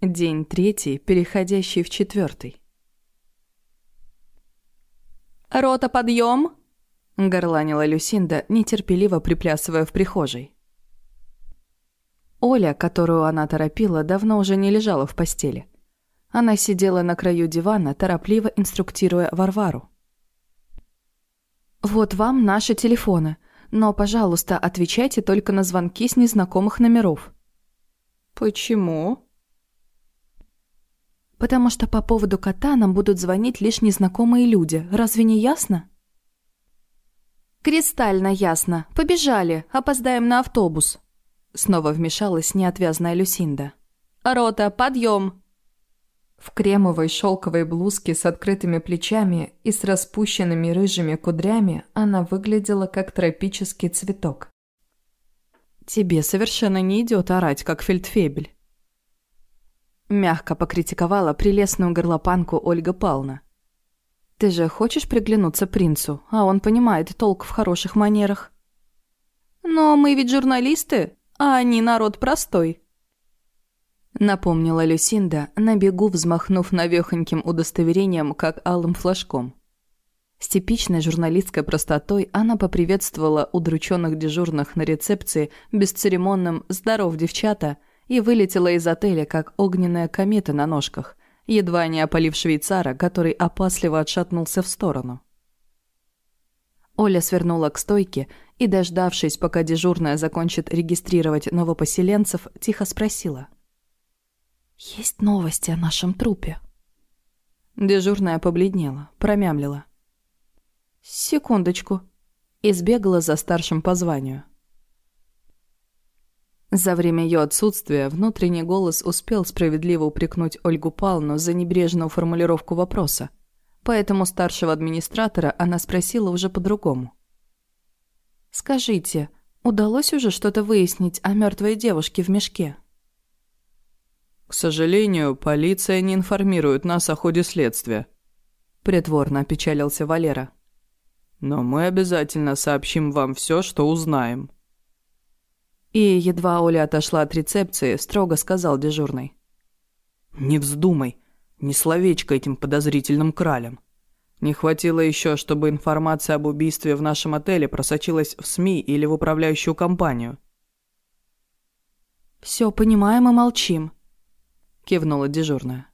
День третий, переходящий в четвертый. «Рота, подъем!» — горланила Люсинда, нетерпеливо приплясывая в прихожей. Оля, которую она торопила, давно уже не лежала в постели. Она сидела на краю дивана, торопливо инструктируя Варвару. «Вот вам наши телефоны, но, пожалуйста, отвечайте только на звонки с незнакомых номеров». «Почему?» «Потому что по поводу кота нам будут звонить лишь незнакомые люди. Разве не ясно?» «Кристально ясно. Побежали. Опоздаем на автобус». Снова вмешалась неотвязная Люсинда. «Рота, подъем!» В кремовой шелковой блузке с открытыми плечами и с распущенными рыжими кудрями она выглядела как тропический цветок. «Тебе совершенно не идет орать, как фельдфебель». Мягко покритиковала прелестную горлопанку Ольга Павловна. «Ты же хочешь приглянуться принцу, а он понимает толк в хороших манерах». «Но мы ведь журналисты, а они народ простой», Напомнила Люсинда, на бегу взмахнув навехоньким удостоверением, как алым флажком. С типичной журналистской простотой она поприветствовала удрученных дежурных на рецепции бесцеремонным «Здоров, девчата!» И вылетела из отеля, как огненная комета на ножках, едва не опалив швейцара, который опасливо отшатнулся в сторону. Оля свернула к стойке и, дождавшись, пока дежурная закончит регистрировать новопоселенцев, тихо спросила – «Есть новости о нашем трупе». Дежурная побледнела, промямлила. «Секундочку». И сбегала за старшим по званию. За время ее отсутствия внутренний голос успел справедливо упрекнуть Ольгу Павловну за небрежную формулировку вопроса. Поэтому старшего администратора она спросила уже по-другому. «Скажите, удалось уже что-то выяснить о мертвой девушке в мешке?» «К сожалению, полиция не информирует нас о ходе следствия», – притворно опечалился Валера. «Но мы обязательно сообщим вам все, что узнаем». И едва Оля отошла от рецепции, строго сказал дежурный. «Не вздумай, ни словечко этим подозрительным кралям. Не хватило еще, чтобы информация об убийстве в нашем отеле просочилась в СМИ или в управляющую компанию». «Все понимаем и молчим», кивнула дежурная.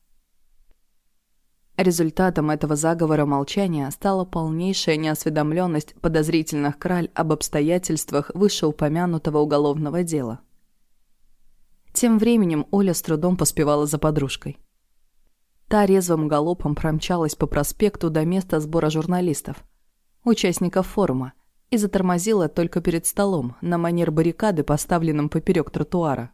Результатом этого заговора молчания стала полнейшая неосведомленность подозрительных краль об обстоятельствах вышеупомянутого уголовного дела. Тем временем Оля с трудом поспевала за подружкой. Та резвым галопом промчалась по проспекту до места сбора журналистов, участников форума, и затормозила только перед столом, на манер баррикады, поставленным поперек тротуара.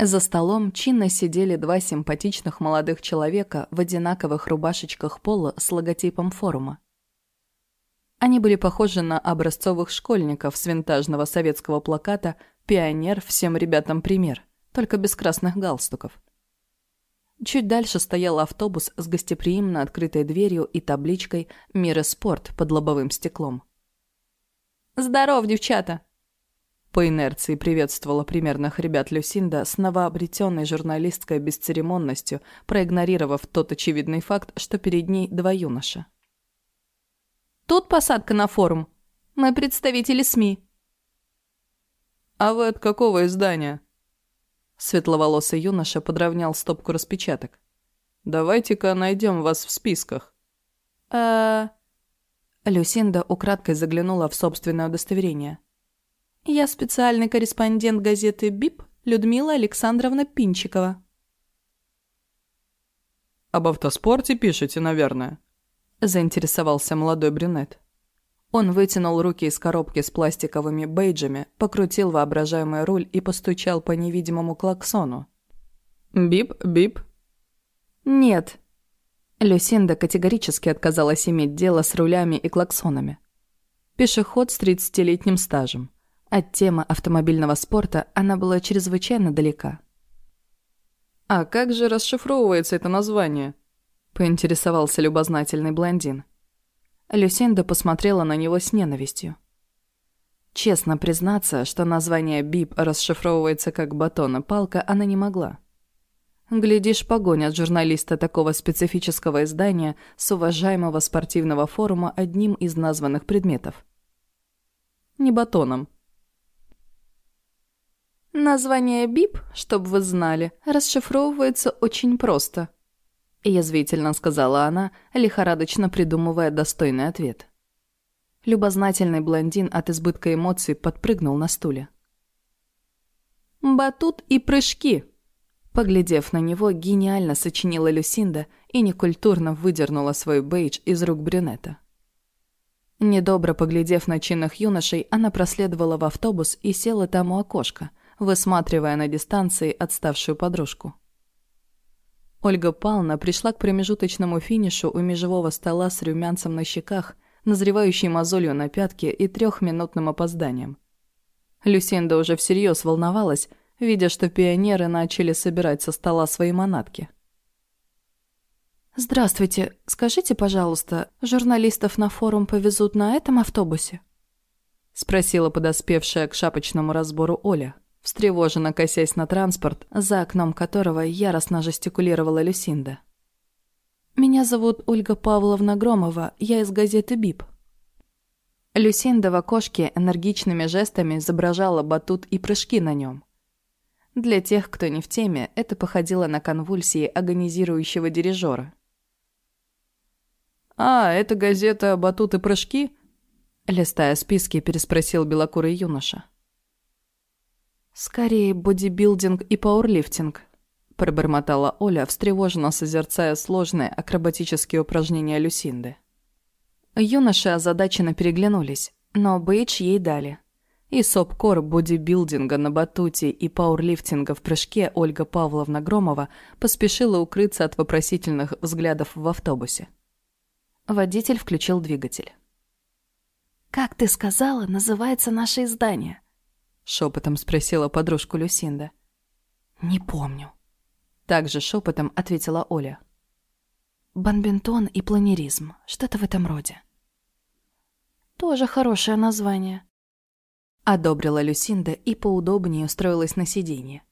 За столом чинно сидели два симпатичных молодых человека в одинаковых рубашечках пола с логотипом форума. Они были похожи на образцовых школьников с винтажного советского плаката «Пионер, всем ребятам пример», только без красных галстуков. Чуть дальше стоял автобус с гостеприимно открытой дверью и табличкой «Мира спорт» под лобовым стеклом. «Здоров, девчата!» По инерции приветствовала примерных ребят Люсинда с новообретенной журналистской бесцеремонностью, проигнорировав тот очевидный факт, что перед ней два юноша. «Тут посадка на форум. Мы представители СМИ». «А вы от какого издания?» Светловолосый юноша подровнял стопку распечаток. «Давайте-ка найдем вас в списках». «Э...» Люсинда украдкой заглянула в собственное удостоверение – я специальный корреспондент газеты «БИП» Людмила Александровна Пинчикова. «Об автоспорте пишете, наверное?» – заинтересовался молодой брюнет. Он вытянул руки из коробки с пластиковыми бейджами, покрутил воображаемый руль и постучал по невидимому клаксону. «Бип, бип». «Нет». Люсинда категорически отказалась иметь дело с рулями и клаксонами. Пешеход с 30-летним стажем. От темы автомобильного спорта она была чрезвычайно далека. «А как же расшифровывается это название?» – поинтересовался любознательный блондин. Люсинда посмотрела на него с ненавистью. Честно признаться, что название БИП расшифровывается как батон и палка, она не могла. Глядишь, погонят журналиста такого специфического издания с уважаемого спортивного форума одним из названных предметов. Не батоном. Название БИП, чтобы вы знали, расшифровывается очень просто. Язвительно сказала она, лихорадочно придумывая достойный ответ. Любознательный блондин от избытка эмоций подпрыгнул на стуле. «Батут и прыжки!» Поглядев на него, гениально сочинила Люсинда и некультурно выдернула свой бейдж из рук брюнета. Недобро поглядев на чинных юношей, она проследовала в автобус и села там у окошка, высматривая на дистанции отставшую подружку. Ольга Павловна пришла к промежуточному финишу у межевого стола с румянцем на щеках, назревающей мозолью на пятке и трехминутным опозданием. Люсинда уже всерьез волновалась, видя, что пионеры начали собирать со стола свои манатки. «Здравствуйте. Скажите, пожалуйста, журналистов на форум повезут на этом автобусе?» Спросила подоспевшая к шапочному разбору Оля, встревоженно косясь на транспорт, за окном которого яростно жестикулировала Люсинда. «Меня зовут Ольга Павловна Громова, я из газеты «Бип». Люсинда в окошке энергичными жестами изображала батут и прыжки на нем. Для тех, кто не в теме, это походило на конвульсии агонизирующего дирижера. «А, это газета «Батут и прыжки»?» Листая списки, переспросил белокурый юноша. «Скорее бодибилдинг и пауэрлифтинг», пробормотала Оля, встревоженно созерцая сложные акробатические упражнения Люсинды. Юноши озадаченно переглянулись, но бейдж ей дали. И сопкор бодибилдинга на батуте и пауэрлифтинга в прыжке Ольга Павловна Громова поспешила укрыться от вопросительных взглядов в автобусе. Водитель включил двигатель. «Как ты сказала, называется наше издание?» Шепотом спросила подружку Люсинда. «Не помню». Также шепотом ответила Оля. «Банбентон и планеризм. Что-то в этом роде». «Тоже хорошее название», — одобрила Люсинда и поудобнее устроилась на сиденье.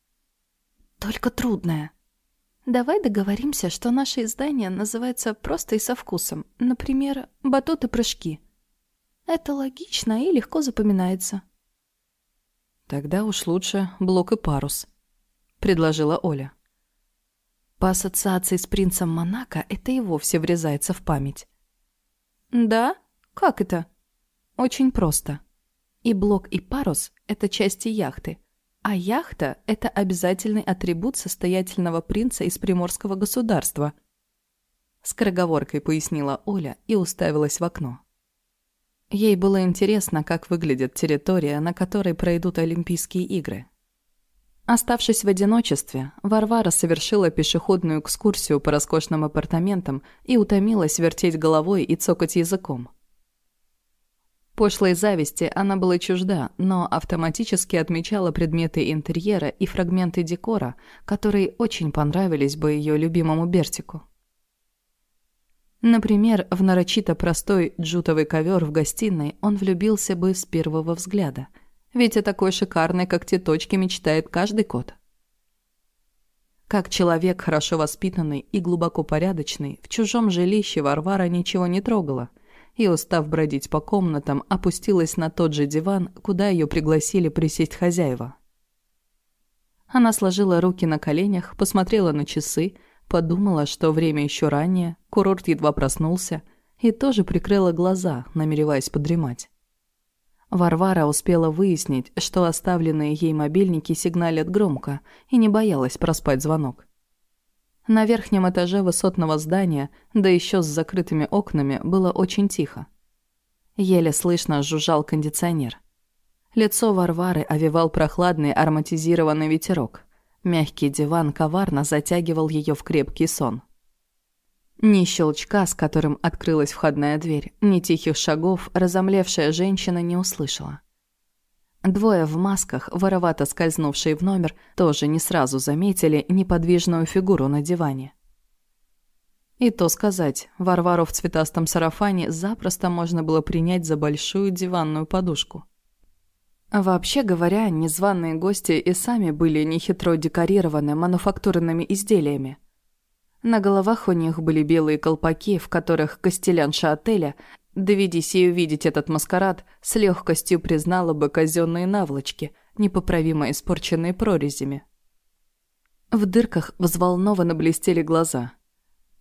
«Только трудное». Давай договоримся, что наше издание называется просто и со вкусом. Например, «Батут и прыжки». Это логично и легко запоминается. Тогда уж лучше «Блок и парус», — предложила Оля. По ассоциации с принцем Монако это и вовсе врезается в память. «Да? Как это?» «Очень просто. И блок, и парус — это части яхты, а яхта — это обязательный атрибут состоятельного принца из приморского государства. Скороговоркой пояснила Оля и уставилась в окно. Ей было интересно, как выглядит территория, на которой пройдут Олимпийские игры. Оставшись в одиночестве, Варвара совершила пешеходную экскурсию по роскошным апартаментам и утомилась вертеть головой и цокать языком. Пошлой зависти она была чужда, но автоматически отмечала предметы интерьера и фрагменты декора, которые очень понравились бы ее любимому Бертику. Например, в нарочито простой джутовый ковер в гостиной он влюбился бы с первого взгляда, ведь о такой шикарной, как те точки, мечтает каждый кот. Как человек хорошо воспитанный и глубоко порядочный, в чужом жилище Варвара ничего не трогала – и, устав бродить по комнатам, опустилась на тот же диван, куда ее пригласили присесть хозяева. Она сложила руки на коленях, посмотрела на часы, подумала, что время еще раннее, курорт едва проснулся, и тоже прикрыла глаза, намереваясь подремать. Варвара успела выяснить, что оставленные ей мобильники сигналят громко, и не боялась проспать звонок. На верхнем этаже высотного здания, да еще с закрытыми окнами, было очень тихо. Еле слышно жужжал кондиционер. Лицо Варвары овивал прохладный ароматизированный ветерок. Мягкий диван коварно затягивал ее в крепкий сон. Ни щелчка, с которым открылась входная дверь, ни тихих шагов разомлевшая женщина не услышала. Двое в масках, воровато скользнувшие в номер, тоже не сразу заметили неподвижную фигуру на диване. И то сказать, Варвару в цветастом сарафане запросто можно было принять за большую диванную подушку. Вообще говоря, незваные гости и сами были нехитро декорированы мануфактурными изделиями. На головах у них были белые колпаки, в которых костелянша отеля, доведись ей увидеть этот маскарад, с легкостью признала бы казенные наволочки, непоправимо испорченные прорезями. В дырках взволнованно блестели глаза.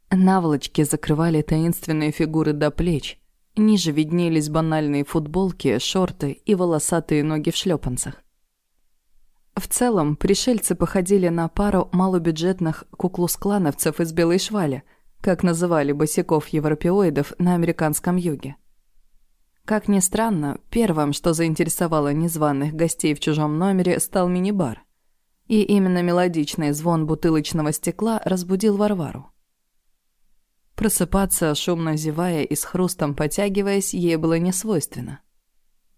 Наволочки закрывали таинственные фигуры до плеч – Ниже виднелись банальные футболки, шорты и волосатые ноги в шлепанцах. В целом, пришельцы походили на пару малобюджетных куклус-клановцев из белой швали, как называли босиков-европеоидов на американском юге. Как ни странно, первым, что заинтересовало незваных гостей в чужом номере, стал мини-бар. И именно мелодичный звон бутылочного стекла разбудил Варвару. Просыпаться, шумно зевая и с хрустом потягиваясь, ей было не свойственно.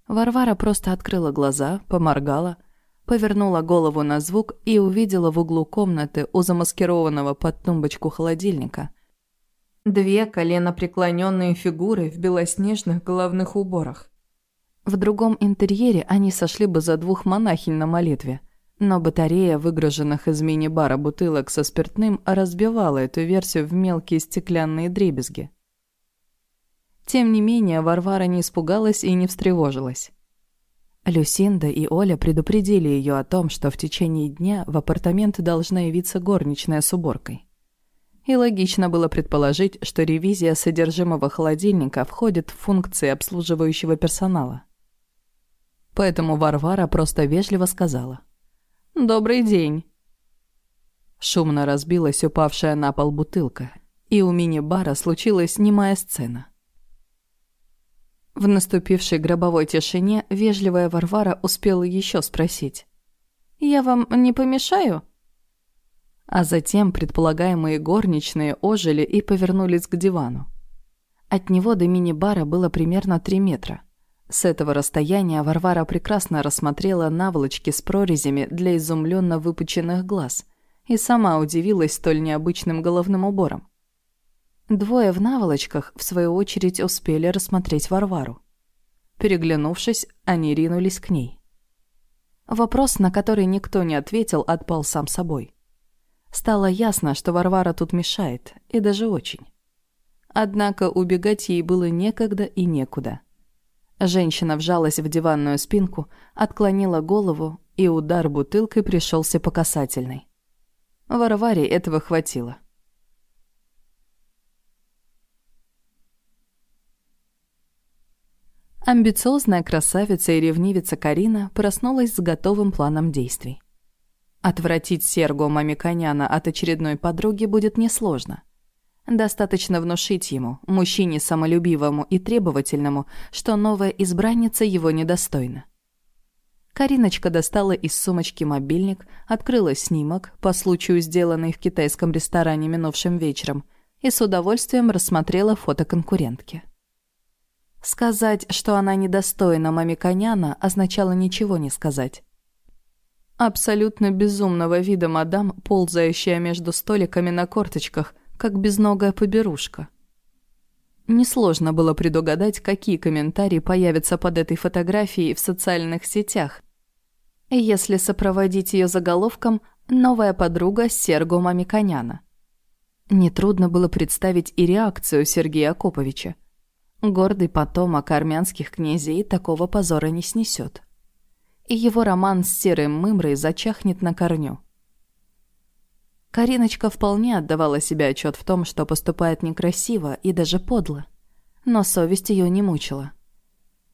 Варвара просто открыла глаза, поморгала, повернула голову на звук и увидела в углу комнаты у замаскированного под тумбочку холодильника две коленопреклоненные фигуры в белоснежных головных уборах. В другом интерьере они сошли бы за двух монахинь на молитве – но батарея выгруженных из мини-бара бутылок со спиртным разбивала эту версию в мелкие стеклянные дребезги. Тем не менее, Варвара не испугалась и не встревожилась. Люсинда и Оля предупредили ее о том, что в течение дня в апартамент должна явиться горничная с уборкой. И логично было предположить, что ревизия содержимого холодильника входит в функции обслуживающего персонала. Поэтому Варвара просто вежливо сказала. «Добрый день». Шумно разбилась упавшая на пол бутылка, и у мини-бара случилась немая сцена. В наступившей гробовой тишине вежливая Варвара успела еще спросить. «Я вам не помешаю?» А затем предполагаемые горничные ожили и повернулись к дивану. От него до мини-бара было примерно три метра. С этого расстояния Варвара прекрасно рассмотрела наволочки с прорезями для изумленно выпученных глаз и сама удивилась столь необычным головным убором. Двое в наволочках, в свою очередь, успели рассмотреть Варвару. Переглянувшись, они ринулись к ней. Вопрос, на который никто не ответил, отпал сам собой. Стало ясно, что Варвара тут мешает, и даже очень. Однако убегать ей было некогда и некуда. Женщина вжалась в диванную спинку, отклонила голову, и удар бутылкой пришелся по касательной. Варваре этого хватило. Амбициозная красавица и ревнивица Карина проснулась с готовым планом действий. Отвратить Серго Мамиконяна от очередной подруги будет несложно. Достаточно внушить ему, мужчине самолюбивому и требовательному, что новая избранница его недостойна. Кариночка достала из сумочки мобильник, открыла снимок, по случаю сделанный в китайском ресторане минувшим вечером, и с удовольствием рассмотрела фото конкурентки. Сказать, что она недостойна Мамиконяна, означало ничего не сказать. Абсолютно безумного вида мадам, ползающая между столиками на корточках – как безногая поберушка. Несложно было предугадать, какие комментарии появятся под этой фотографией в социальных сетях. Если сопроводить ее заголовком «Новая подруга Серго Мамиконяна». Нетрудно было представить и реакцию Сергея Акоповича. Гордый потомок армянских князей такого позора не снесет. И его роман с серым мымрой зачахнет на корню. Кариночка вполне отдавала себе отчет в том, что поступает некрасиво и даже подло. Но совесть ее не мучила.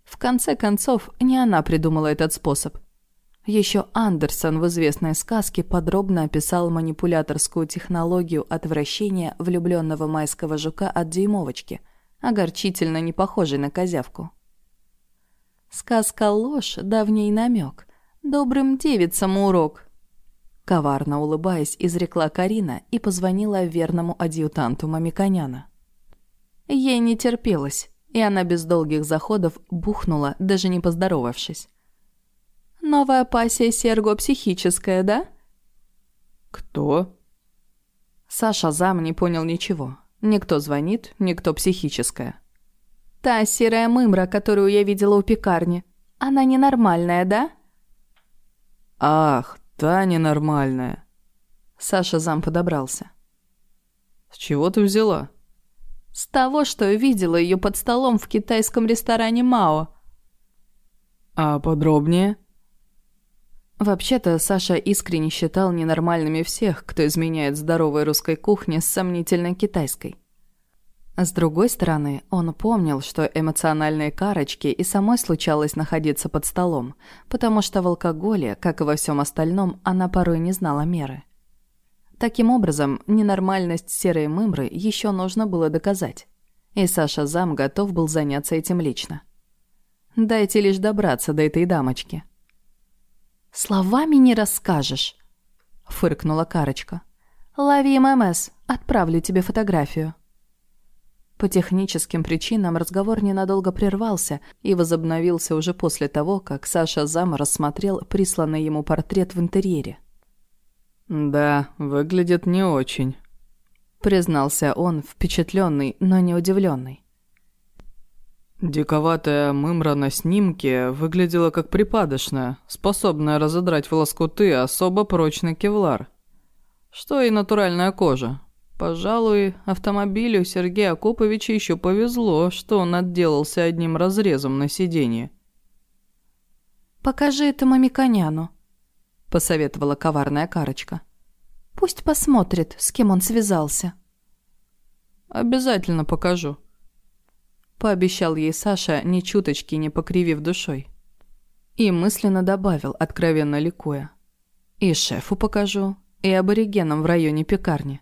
В конце концов, не она придумала этот способ. Еще Андерсон в известной сказке подробно описал манипуляторскую технологию отвращения влюбленного майского жука от дюймовочки, огорчительно не похожей на козявку. Сказка ложь, давний намек. Добрым девицам урок. Коварно улыбаясь, изрекла Карина и позвонила верному адъютанту Мамиконяна. Ей не терпелось, и она без долгих заходов бухнула, даже не поздоровавшись. «Новая пассия Серго психическая, да?» «Кто?» Саша зам не понял ничего. Никто звонит, никто психическая. «Та серая мымра, которую я видела у пекарни. Она ненормальная, да?» «Ах, та ненормальная!» Саша зам подобрался. «С чего ты взяла?» «С того, что видела ее под столом в китайском ресторане Мао». «А подробнее?» Вообще-то, Саша искренне считал ненормальными всех, кто изменяет здоровой русской кухне с сомнительной китайской. С другой стороны, он помнил, что эмоциональные карочки и самой случалось находиться под столом, потому что в алкоголе, как и во всем остальном, она порой не знала меры. Таким образом, ненормальность серой мымры еще нужно было доказать. И Саша Зам готов был заняться этим лично. Дайте лишь добраться до этой дамочки. «Словами не расскажешь», — фыркнула Карочка. «Лови ММС, отправлю тебе фотографию». По техническим причинам разговор ненадолго прервался и возобновился уже после того, как Саша Зам рассмотрел присланный ему портрет в интерьере. «Да, выглядит не очень», — признался он, впечатленный, но не удивленный. Диковатая мымра на снимке выглядела как припадочная, способная разодрать в лоскуты особо прочный кевлар. Что и натуральная кожа. Пожалуй, автомобилю Сергея Акоповича еще повезло, что он отделался одним разрезом на сиденье. «Покажи это мамиконяну», посоветовала коварная карочка. «Пусть посмотрит, с кем он связался». «Обязательно покажу», — пообещал ей Саша, ни чуточки не покривив душой. И мысленно добавил, откровенно ликуя. «И шефу покажу, и аборигенам в районе пекарни.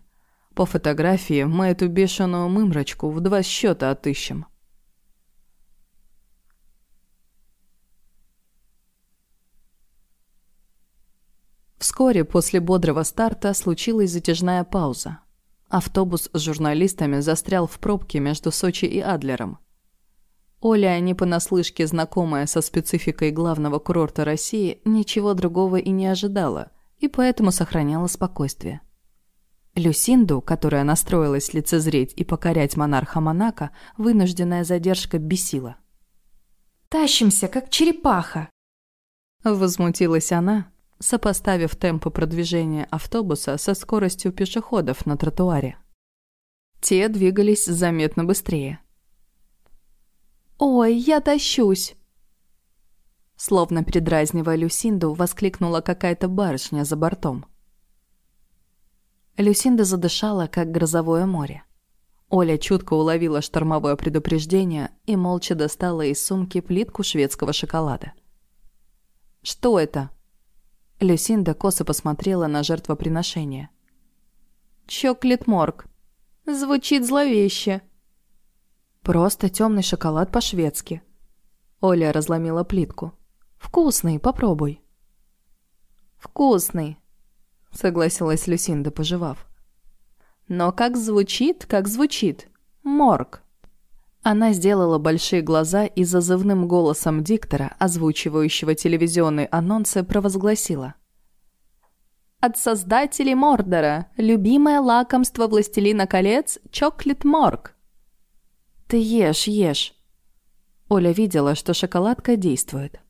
По фотографии мы эту бешеную мымрочку в два счета отыщем». Вскоре после бодрого старта случилась затяжная пауза. Автобус с журналистами застрял в пробке между Сочи и Адлером. Оля, не понаслышке знакомая со спецификой главного курорта России, ничего другого и не ожидала, и поэтому сохраняла спокойствие. Люсинду, которая настроилась лицезреть и покорять монарха Монако, вынужденная задержка бесила. «Тащимся, как черепаха!» Возмутилась она, сопоставив темпы продвижения автобуса со скоростью пешеходов на тротуаре. Те двигались заметно быстрее. «Ой, я тащусь!» Словно передразнивая Люсинду, воскликнула какая-то барышня за бортом. Люсинда задышала, как грозовое море. Оля чутко уловила штормовое предупреждение и молча достала из сумки плитку шведского шоколада. «Что это?» Люсинда косо посмотрела на жертвоприношение. «Чоклет морг. Звучит зловеще». «Просто темный шоколад по-шведски». Оля разломила плитку. «Вкусный, попробуй». «Вкусный», — согласилась Люсинда, пожевав. «Но как звучит, как звучит. Морг». Она сделала большие глаза и зазывным голосом диктора, озвучивающего телевизионные анонсы, провозгласила. «От создателей Мордора! Любимое лакомство Властелина колец — Чоклет Морг!» «Ты ешь, ешь!» Оля видела, что шоколадка действует.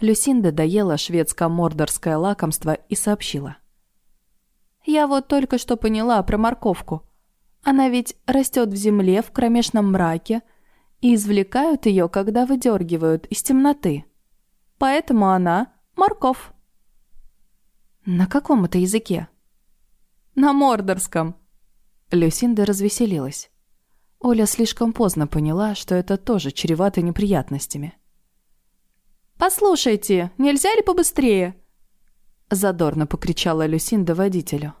Люсинда доела шведско-мордорское лакомство и сообщила. «Я вот только что поняла про морковку. Она ведь растет в земле в кромешном мраке, и извлекают ее, когда выдергивают из темноты. Поэтому она – морков. На каком это языке? На мордорском. Люсинда развеселилась. Оля слишком поздно поняла, что это тоже чревато неприятностями. «Послушайте, нельзя ли побыстрее?» Задорно покричала Люсинда водителю.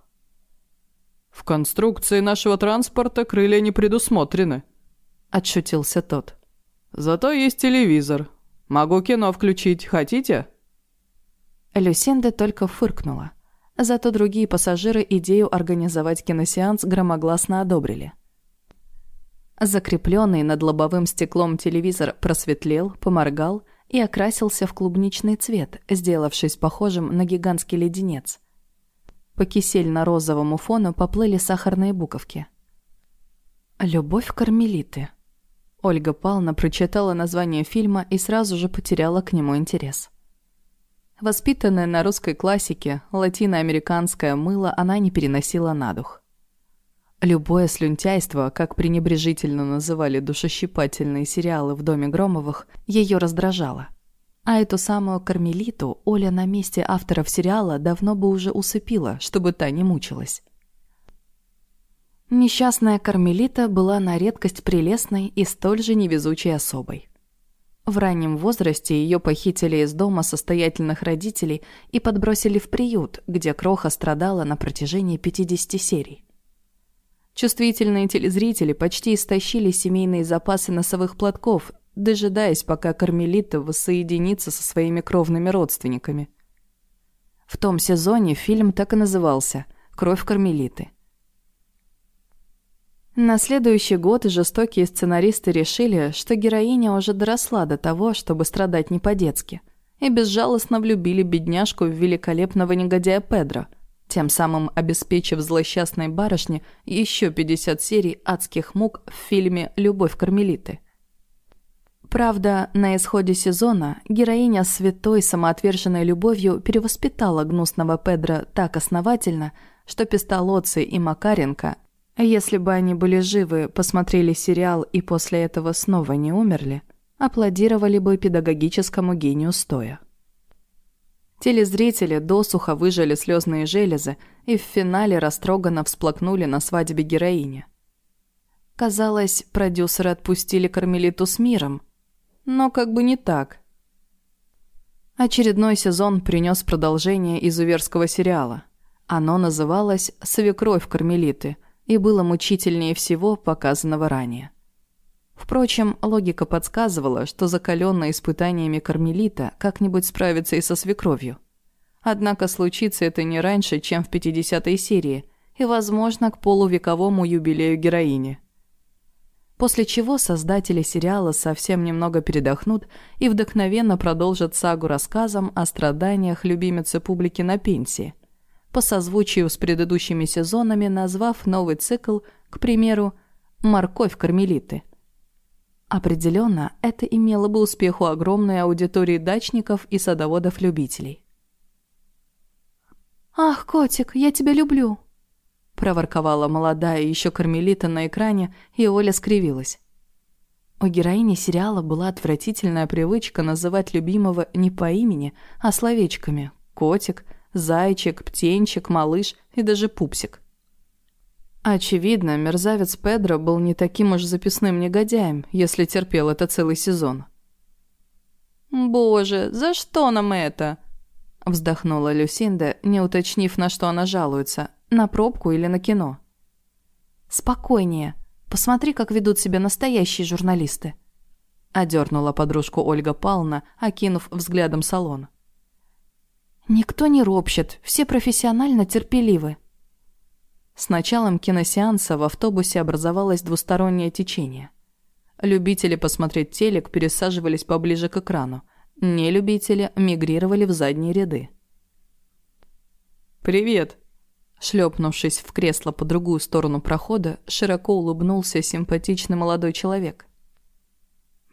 «В конструкции нашего транспорта крылья не предусмотрены», отшутился тот. «Зато есть телевизор. Могу кино включить. Хотите?» Люсинда только фыркнула. Зато другие пассажиры идею организовать киносеанс громогласно одобрили. Закрепленный над лобовым стеклом телевизор просветлел, поморгал и окрасился в клубничный цвет, сделавшись похожим на гигантский леденец. По кисельно-розовому фону поплыли сахарные буковки. «Любовь кармелиты», Ольга Павловна прочитала название фильма и сразу же потеряла к нему интерес. Воспитанная на русской классике, латиноамериканское мыло она не переносила на дух. Любое слюнтяйство, как пренебрежительно называли душещипательные сериалы в доме Громовых, ее раздражало. А эту самую кармелиту Оля на месте авторов сериала давно бы уже усыпила, чтобы та не мучилась. Несчастная Кармелита была на редкость прелестной и столь же невезучей особой. В раннем возрасте ее похитили из дома состоятельных родителей и подбросили в приют, где Кроха страдала на протяжении 50 серий. Чувствительные телезрители почти истощили семейные запасы носовых платков, дожидаясь, пока Кармелита воссоединится со своими кровными родственниками. В том сезоне фильм так и назывался «Кровь Кармелиты». На следующий год жестокие сценаристы решили, что героиня уже доросла до того, чтобы страдать не по-детски, и безжалостно влюбили бедняжку в великолепного негодяя Педро, тем самым обеспечив злосчастной барышне еще 50 серий адских мук в фильме «Любовь Кармелиты». Правда, на исходе сезона героиня святой самоотверженной любовью перевоспитала гнусного Педро так основательно, что Пестолоци и Макаренко если бы они были живы, посмотрели сериал и после этого снова не умерли, аплодировали бы педагогическому гению стоя. Телезрители досуха выжали слезные железы и в финале растроганно всплакнули на свадьбе героини. Казалось, продюсеры отпустили Кармелиту с миром, но как бы не так. Очередной сезон принес продолжение изуверского сериала. Оно называлось «Свекровь Кармелиты», и было мучительнее всего показанного ранее. Впрочем, логика подсказывала, что закаленная испытаниями кармелита как-нибудь справится и со свекровью. Однако случится это не раньше, чем в 50-й серии, и, возможно, к полувековому юбилею героини. После чего создатели сериала совсем немного передохнут и вдохновенно продолжат сагу рассказом о страданиях любимицы публики на пенсии – по созвучию с предыдущими сезонами, назвав новый цикл, к примеру, «Морковь кармелиты». Определенно, это имело бы успех у огромной аудитории дачников и садоводов-любителей. «Ах, котик, я тебя люблю!» проворковала молодая еще кармелита на экране, и Оля скривилась. У героини сериала была отвратительная привычка называть любимого не по имени, а словечками «котик», зайчик, птенчик, малыш и даже пупсик. Очевидно, мерзавец Педро был не таким уж записным негодяем, если терпел это целый сезон. «Боже, за что нам это?» Вздохнула Люсинда, не уточнив, на что она жалуется, на пробку или на кино. «Спокойнее. Посмотри, как ведут себя настоящие журналисты». Одернула подружку Ольга Павловна, окинув взглядом салон. Никто не ропщет, все профессионально терпеливы. С началом киносеанса в автобусе образовалось двустороннее течение. Любители посмотреть телек пересаживались поближе к экрану. Нелюбители мигрировали в задние ряды. «Привет!» Шлепнувшись в кресло по другую сторону прохода, широко улыбнулся симпатичный молодой человек.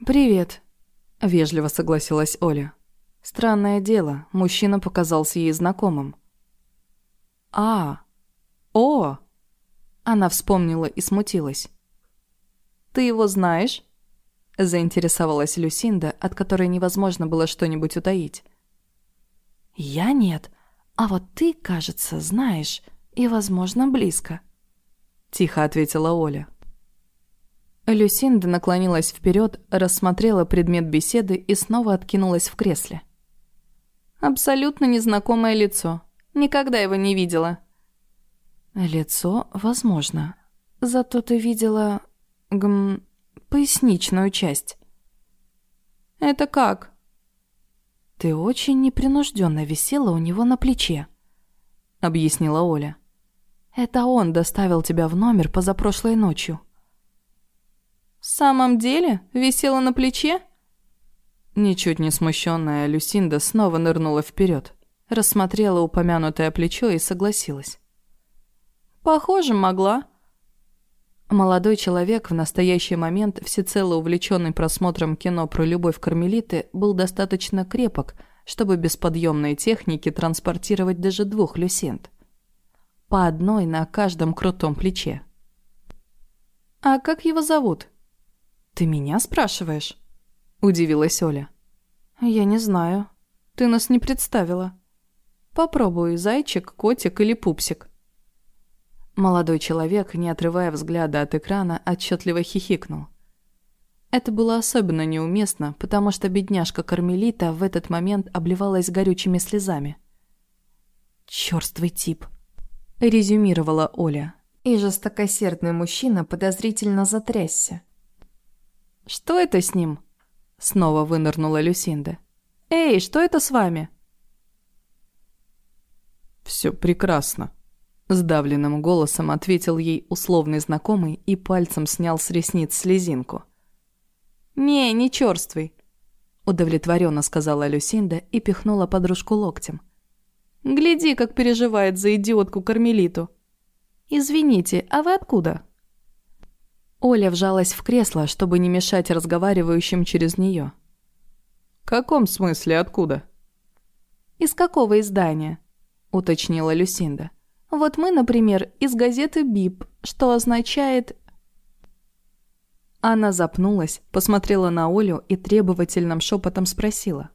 «Привет», — вежливо согласилась Оля. Странное дело, мужчина показался ей знакомым. «А, о!» Она вспомнила и смутилась. «Ты его знаешь?» Заинтересовалась Люсинда, от которой невозможно было что-нибудь утаить. «Я нет, а вот ты, кажется, знаешь, и, возможно, близко», — тихо ответила Оля. Люсинда наклонилась вперед, рассмотрела предмет беседы и снова откинулась в кресле. Абсолютно незнакомое лицо. Никогда его не видела. Лицо, возможно. Зато ты видела... гм... поясничную часть. Это как? Ты очень непринужденно висела у него на плече, объяснила Оля. Это он доставил тебя в номер позапрошлой ночью. В самом деле? Висела на плече? Ничуть не смущенная Люсинда снова нырнула вперед, рассмотрела упомянутое плечо и согласилась. «Похоже, могла». Молодой человек, в настоящий момент всецело увлеченный просмотром кино про любовь Кармелиты, был достаточно крепок, чтобы без подъемной техники транспортировать даже двух люсент. По одной на каждом крутом плече. «А как его зовут?» «Ты меня спрашиваешь?» – удивилась Оля. «Я не знаю. Ты нас не представила. Попробуй, зайчик, котик или пупсик». Молодой человек, не отрывая взгляда от экрана, отчетливо хихикнул. Это было особенно неуместно, потому что бедняжка Кармелита в этот момент обливалась горючими слезами. «Чёрствый тип», – резюмировала Оля. И жестокосердный мужчина подозрительно затрясся. «Что это с ним?» – снова вынырнула Люсинда. «Эй, что это с вами?» «Все прекрасно», Сдавленным голосом ответил ей условный знакомый и пальцем снял с ресниц слезинку. «Не, не чёрствый», — удовлетворенно сказала Люсинда и пихнула подружку локтем. «Гляди, как переживает за идиотку Кармелиту». «Извините, а вы откуда?» Оля вжалась в кресло, чтобы не мешать разговаривающим через нее. «В каком смысле откуда?» «Из какого издания?» — уточнила Люсинда. Вот мы, например, из газеты «Бип», что означает... Она запнулась, посмотрела на Олю и требовательным шепотом спросила.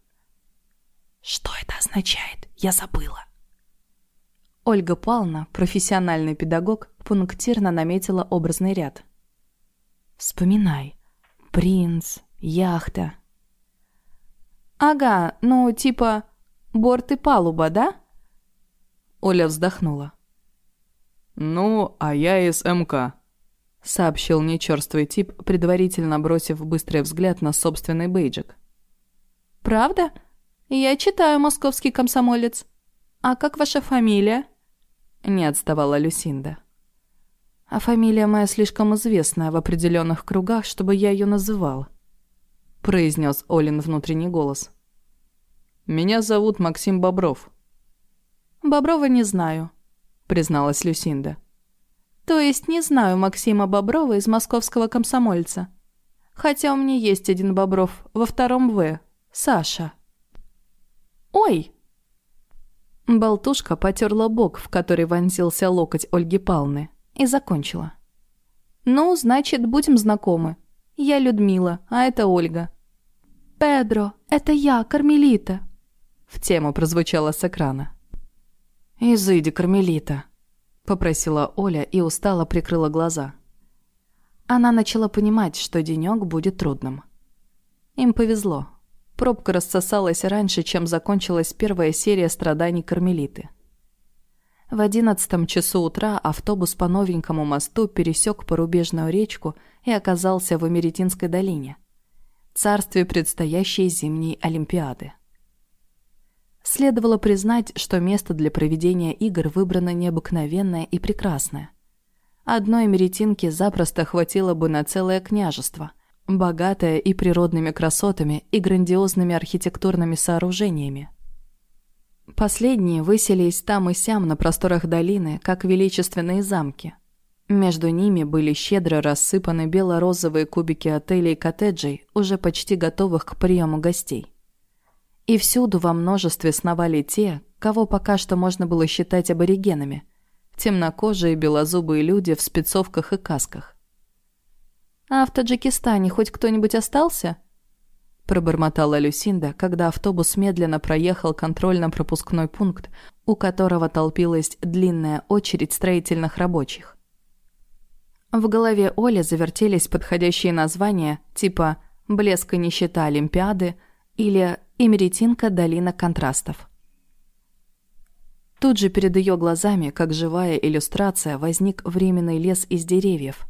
«Что это означает? Я забыла». Ольга Павловна, профессиональный педагог, пунктирно наметила образный ряд. «Вспоминай. Принц, яхта». «Ага, ну, типа, борт и палуба, да?» Оля вздохнула. «Ну, а я из МК», — сообщил нечерствый тип, предварительно бросив быстрый взгляд на собственный бейджик. «Правда? Я читаю «Московский комсомолец». А как ваша фамилия?» Не отставала Люсинда. «А фамилия моя слишком известная в определенных кругах, чтобы я ее называл», — произнес Олин внутренний голос. «Меня зовут Максим Бобров». «Боброва не знаю», – призналась Люсинда. «То есть не знаю Максима Боброва из московского комсомольца. Хотя у меня есть один Бобров во втором В. Саша». «Ой!» Болтушка потерла бок, в который вонзился локоть Ольги Палны, и закончила. «Ну, значит, будем знакомы. Я Людмила, а это Ольга». «Педро, это я, Кармелита», — в тему прозвучало с экрана. «Изыди, Кармелита», — попросила Оля и устало прикрыла глаза. Она начала понимать, что денёк будет трудным. Им повезло. Пробка рассосалась раньше, чем закончилась первая серия страданий Кармелиты. В одиннадцатом часу утра автобус по новенькому мосту пересек порубежную речку и оказался в Америтинской долине, царстве предстоящей зимней Олимпиады. Следовало признать, что место для проведения игр выбрано необыкновенное и прекрасное. Одной меретинки запросто хватило бы на целое княжество, богатое и природными красотами, и грандиозными архитектурными сооружениями. Последние выселись там и сям на просторах долины, как величественные замки. Между ними были щедро рассыпаны бело-розовые кубики отелей и коттеджей, уже почти готовых к приему гостей. И всюду во множестве сновали те, кого пока что можно было считать аборигенами. Темнокожие белозубые люди в спецовках и касках. «А в Таджикистане хоть кто-нибудь остался?» Пробормотала Люсинда, когда автобус медленно проехал контрольно-пропускной пункт, у которого толпилась длинная очередь строительных рабочих. В голове Оли завертелись подходящие названия типа «Блеск и нищета Олимпиады», или «Эмеретинка долина контрастов». Тут же перед ее глазами, как живая иллюстрация, возник временный лес из деревьев.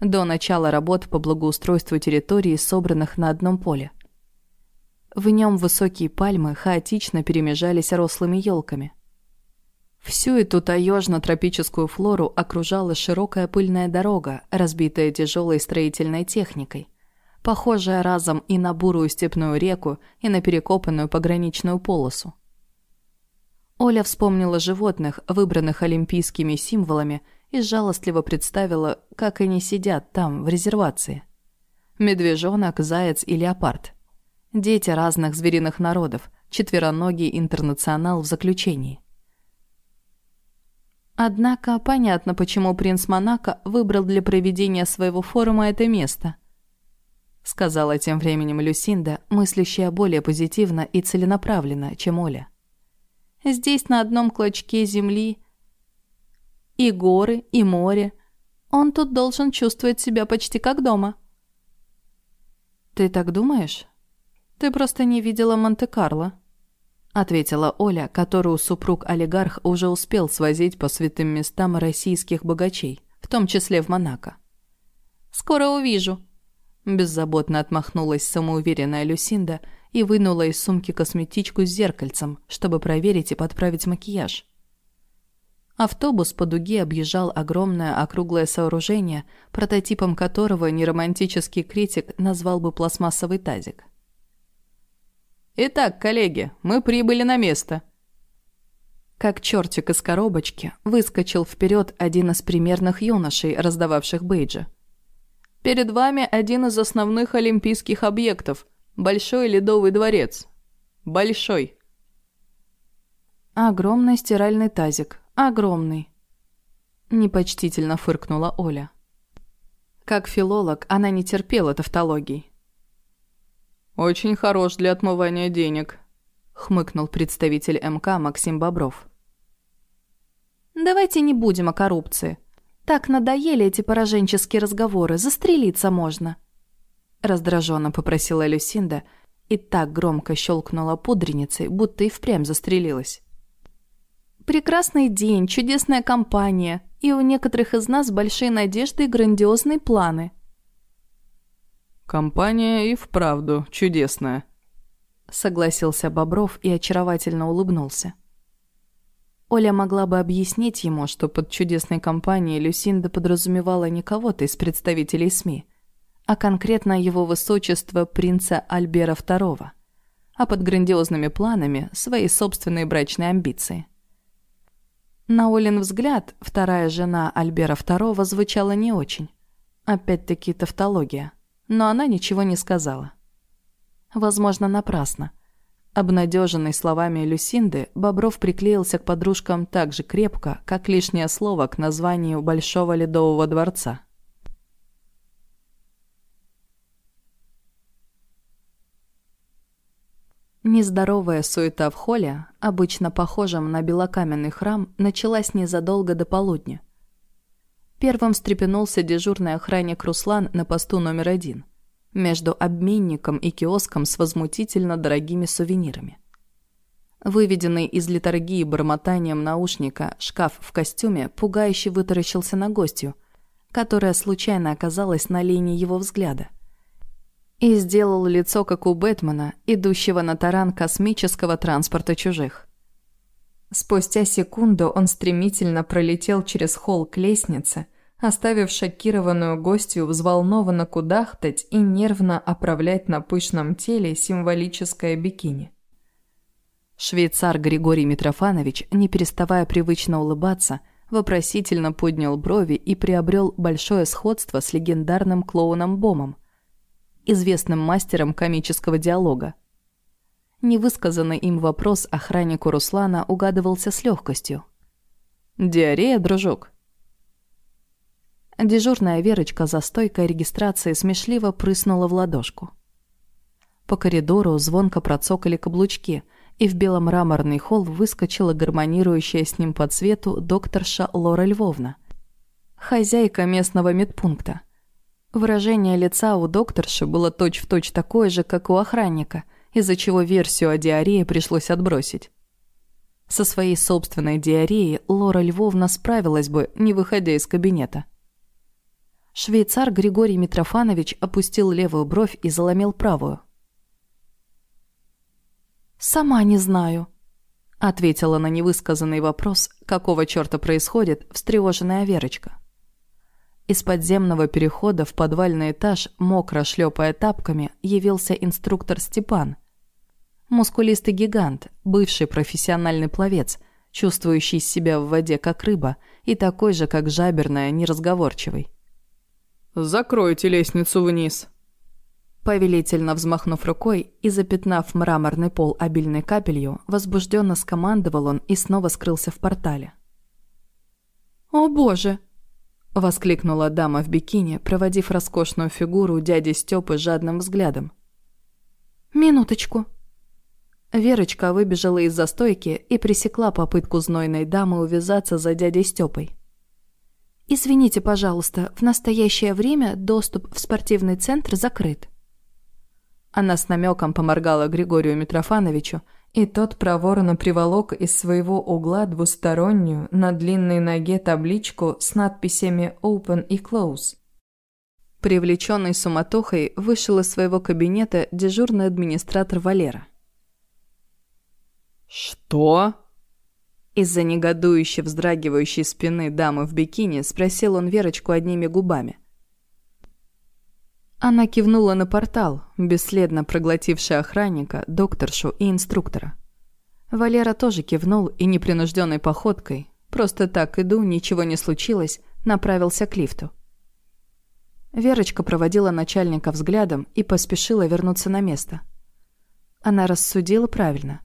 До начала работ по благоустройству территории, собранных на одном поле. В нем высокие пальмы хаотично перемежались рослыми елками. Всю эту таежно-тропическую флору окружала широкая пыльная дорога, разбитая тяжелой строительной техникой похожая разом и на бурую степную реку, и на перекопанную пограничную полосу. Оля вспомнила животных, выбранных олимпийскими символами, и жалостливо представила, как они сидят там, в резервации. Медвежонок, заяц и леопард. Дети разных звериных народов, четвероногий интернационал в заключении. Однако понятно, почему принц Монако выбрал для проведения своего форума это место. Сказала тем временем Люсинда, мыслящая более позитивно и целенаправленно, чем Оля. Здесь на одном клочке земли и горы, и море. Он тут должен чувствовать себя почти как дома. «Ты так думаешь? Ты просто не видела Монте-Карло», — ответила Оля, которую супруг-олигарх уже успел свозить по святым местам российских богачей, в том числе в Монако. «Скоро увижу», — беззаботно отмахнулась самоуверенная Люсинда и вынула из сумки косметичку с зеркальцем, чтобы проверить и подправить макияж. Автобус по дуге объезжал огромное округлое сооружение, прототипом которого неромантический критик назвал бы пластмассовый тазик. «Итак, коллеги, мы прибыли на место». Как чертик из коробочки, выскочил вперед один из примерных юношей, раздававших бейджи. «Перед вами один из основных олимпийских объектов – Большой Ледовый дворец. Большой». Огромный стиральный тазик, Огромный. Непочтительно фыркнула Оля. Как филолог, она не терпела тавтологий. «Очень хорош для отмывания денег», — хмыкнул представитель МК Максим Бобров. «Давайте не будем о коррупции. Так надоели эти пораженческие разговоры, застрелиться можно». Раздраженно попросила Люсинда и так громко щелкнула пудреницей, будто и впрямь застрелилась. Прекрасный день, чудесная компания, и у некоторых из нас большие надежды и грандиозные планы. Компания и вправду чудесная, согласился Бобров и очаровательно улыбнулся. Оля могла бы объяснить ему, что под чудесной компанией Люсинда подразумевала не кого-то из представителей СМИ, а конкретно его высочество принца Альбера II, а под грандиозными планами свои собственные брачные амбиции. На Олин взгляд, вторая жена Альбера II звучала не очень. Опять-таки тавтология. Но она ничего не сказала. Возможно, напрасно. Обнадеженный словами Люсинды, Бобров приклеился к подружкам так же крепко, как лишнее слово к названию Большого Ледового дворца. Нездоровая суета в холле, обычно похожем на белокаменный храм, началась незадолго до полудня. Первым встрепенулся дежурный охранник Руслан на посту номер один, между обменником и киоском с возмутительно дорогими сувенирами. Выведенный из литургии бормотанием наушника шкаф в костюме пугающе вытаращился на гостью, которая случайно оказалась на линии его взгляда – и сделал лицо, как у Бэтмена, идущего на таран космического транспорта чужих. Спустя секунду он стремительно пролетел через холл к лестнице, оставив шокированную гостью взволнованно кудахтать и нервно оправлять на пышном теле символическое бикини. Швейцар Григорий Митрофанович, не переставая привычно улыбаться, вопросительно поднял брови и приобрел большое сходство с легендарным клоуном Бомом, известным мастером комического диалога. Невысказанный им вопрос охраннику Руслана угадывался с легкостью. «Диарея, дружок?» Дежурная Верочка за стойкой регистрации смешливо прыснула в ладошку. По коридору звонко процокали каблучки, и в беломраморный холл выскочила гармонирующая с ним по цвету докторша Лора Львовна, хозяйка местного медпункта – Выражение лица у докторши было точь-в-точь точь такое же, как у охранника, из-за чего версию о диарее пришлось отбросить. Со своей собственной диареей Лора Львовна справилась бы, не выходя из кабинета. Швейцар Григорий Митрофанович опустил левую бровь и заломил правую. «Сама не знаю», — ответила на невысказанный вопрос, какого черта происходит, встревоженная Верочка. Из подземного перехода в подвальный этаж, мокро шлепая тапками, явился инструктор Степан. Мускулистый гигант, бывший профессиональный пловец, чувствующий себя в воде как рыба и такой же, как жаберная, неразговорчивый. «Закройте лестницу вниз», Повелительно взмахнув рукой и запятнав мраморный пол обильной капелью, возбужденно скомандовал он и снова скрылся в портале. «О боже!» – воскликнула дама в бикини, проводив роскошную фигуру дяди Стёпы жадным взглядом. «Минуточку». Верочка выбежала из застойки и пресекла попытку знойной дамы увязаться за дядей Стёпой. «Извините, пожалуйста, в настоящее время доступ в спортивный центр закрыт». Она с намеком поморгала Григорию Митрофановичу, и тот проворно приволок из своего угла двустороннюю на длинной ноге табличку с надписями «Open» и «Close». Привлеченный суматохой вышел из своего кабинета дежурный администратор Валера. «Что?» Из-за негодующе вздрагивающей спины дамы в бикини спросил он Верочку одними губами. Она кивнула на портал, бесследно проглотивший охранника, докторшу и инструктора. Валера тоже кивнул и непринужденной походкой, просто так иду, ничего не случилось, направился к лифту. Верочка проводила начальника взглядом и поспешила вернуться на место. Она рассудила правильно.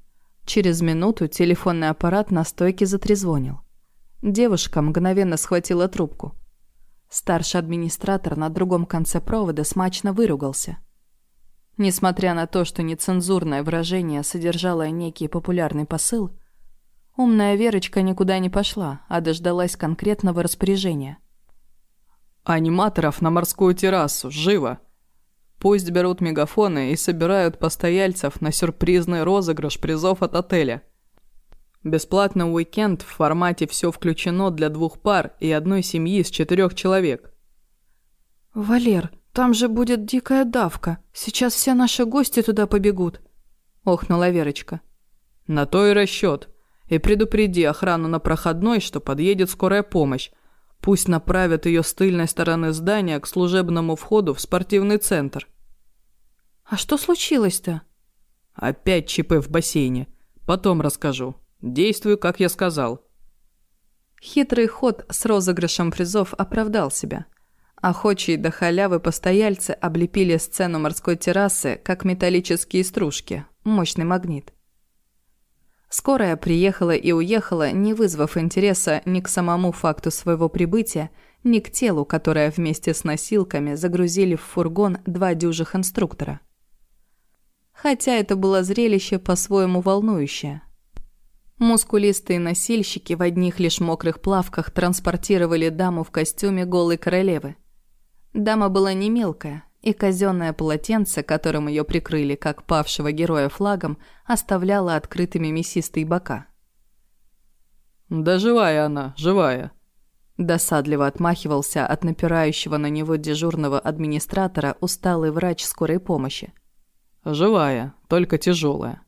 Через минуту телефонный аппарат на стойке затрезвонил. Девушка мгновенно схватила трубку – Старший администратор на другом конце провода смачно выругался. Несмотря на то, что нецензурное выражение содержало некий популярный посыл, умная Верочка никуда не пошла, а дождалась конкретного распоряжения. «Аниматоров на морскую террасу, живо! Пусть берут мегафоны и собирают постояльцев на сюрпризный розыгрыш призов от отеля». Бесплатный уикенд в формате «все включено» для двух пар и одной семьи с четырех человек. «Валер, там же будет дикая давка. Сейчас все наши гости туда побегут», – охнула Верочка. «На то и расчет. И предупреди охрану на проходной, что подъедет скорая помощь. Пусть направят ее с тыльной стороны здания к служебному входу в спортивный центр». «А что случилось-то?» «Опять ЧП в бассейне. Потом расскажу». Действую, как я сказал». Хитрый ход с розыгрышем призов оправдал себя. Охочие до халявы постояльцы облепили сцену морской террасы, как металлические стружки, мощный магнит. Скорая приехала и уехала, не вызвав интереса ни к самому факту своего прибытия, ни к телу, которое вместе с носилками загрузили в фургон два дюжих инструктора. Хотя это было зрелище по-своему волнующее. Мускулистые носильщики в одних лишь мокрых плавках транспортировали даму в костюме голой королевы. Дама была не мелкая, и казенное полотенце, которым ее прикрыли как павшего героя флагом, оставляло открытыми мясистые бока. «Да живая она, живая!» Досадливо отмахивался от напирающего на него дежурного администратора усталый врач скорой помощи. «Живая, только тяжелая.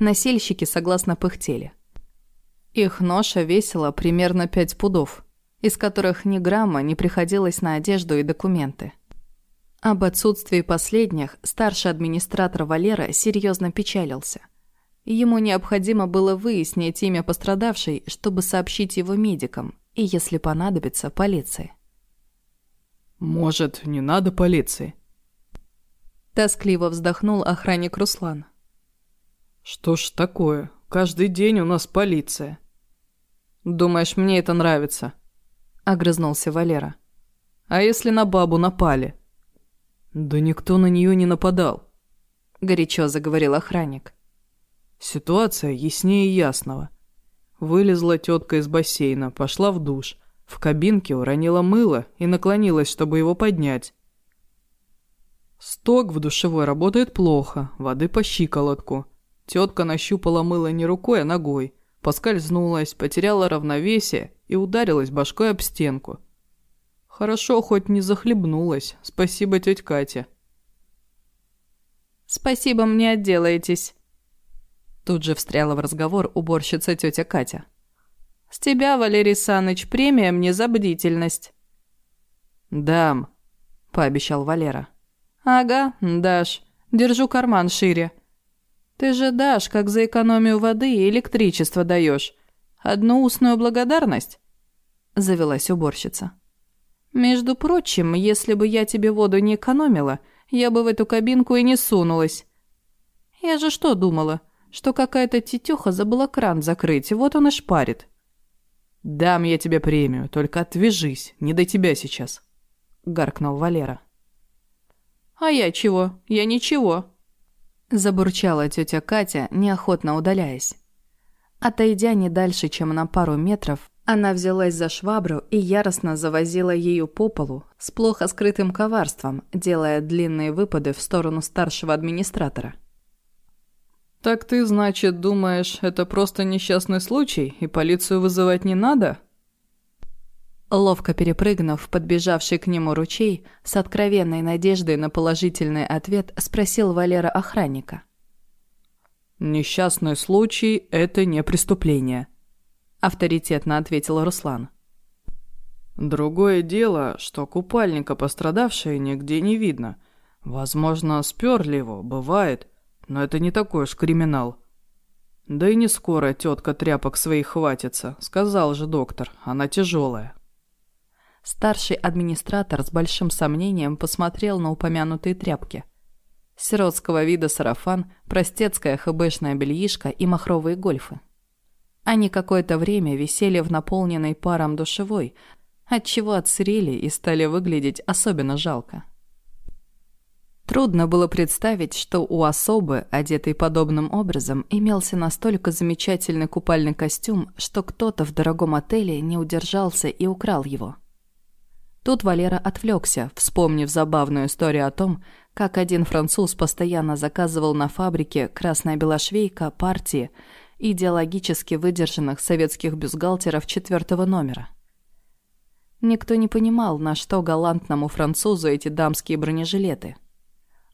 Насильщики согласно пыхтели. Их ноша весила примерно пять пудов, из которых ни грамма не приходилось на одежду и документы. Об отсутствии последних старший администратор Валера серьезно печалился. Ему необходимо было выяснить имя пострадавшей, чтобы сообщить его медикам и, если понадобится, полиции. «Может, не надо полиции?» Тоскливо вздохнул охранник Руслан. «Что ж такое? Каждый день у нас полиция». «Думаешь, мне это нравится?» – огрызнулся Валера. «А если на бабу напали?» «Да никто на нее не нападал», – горячо заговорил охранник. «Ситуация яснее ясного. Вылезла тетка из бассейна, пошла в душ, в кабинке уронила мыло и наклонилась, чтобы его поднять. Сток в душевой работает плохо, воды по щиколотку. Тетка нащупала мыло не рукой, а ногой, поскользнулась, потеряла равновесие и ударилась башкой об стенку. Хорошо, хоть не захлебнулась. Спасибо, тетя Катя. «Спасибо, мне отделаетесь». Тут же встряла в разговор уборщица тетя Катя. «С тебя, Валерий Саныч, премия мне за бдительность». «Дам», — пообещал Валера. «Ага, дашь. Держу карман шире». Ты же дашь, как за экономию воды и электричество даешь. Одну устную благодарность?» Завелась уборщица. «Между прочим, если бы я тебе воду не экономила, я бы в эту кабинку и не сунулась. Я же что думала, что какая-то тетюха забыла кран закрыть, вот он и шпарит». «Дам я тебе премию, только отвяжись, не до тебя сейчас», — гаркнул Валера. «А я чего? Я ничего», — забурчала тетя Катя, неохотно удаляясь. Отойдя не дальше, чем на пару метров, она взялась за швабру и яростно завозила ею по полу с плохо скрытым коварством, делая длинные выпады в сторону старшего администратора. «Так ты, значит, думаешь, это просто несчастный случай, и полицию вызывать не надо?» Ловко перепрыгнув подбежавший к нему ручей, с откровенной надеждой на положительный ответ спросил Валера охранника. «Несчастный случай – это не преступление», – авторитетно ответил Руслан. «Другое дело, что купальника пострадавшей нигде не видно. Возможно, сперли его, бывает, но это не такой уж криминал. Да и не скоро тетка тряпок своих хватится, сказал же доктор, она тяжелая». Старший администратор с большим сомнением посмотрел на упомянутые тряпки. Сиротского вида сарафан, простецкая хэбэшная бельишка и махровые гольфы. Они какое-то время висели в наполненной паром душевой, отчего отсырели и стали выглядеть особенно жалко. Трудно было представить, что у особы, одетой подобным образом, имелся настолько замечательный купальный костюм, что кто-то в дорогом отеле не удержался и украл его. Тут Валера отвлекся, вспомнив забавную историю о том, как один француз постоянно заказывал на фабрике «Красная белошвейка» партии идеологически выдержанных советских бюстгальтеров четвертого номера. Никто не понимал, на что галантному французу эти дамские бронежилеты.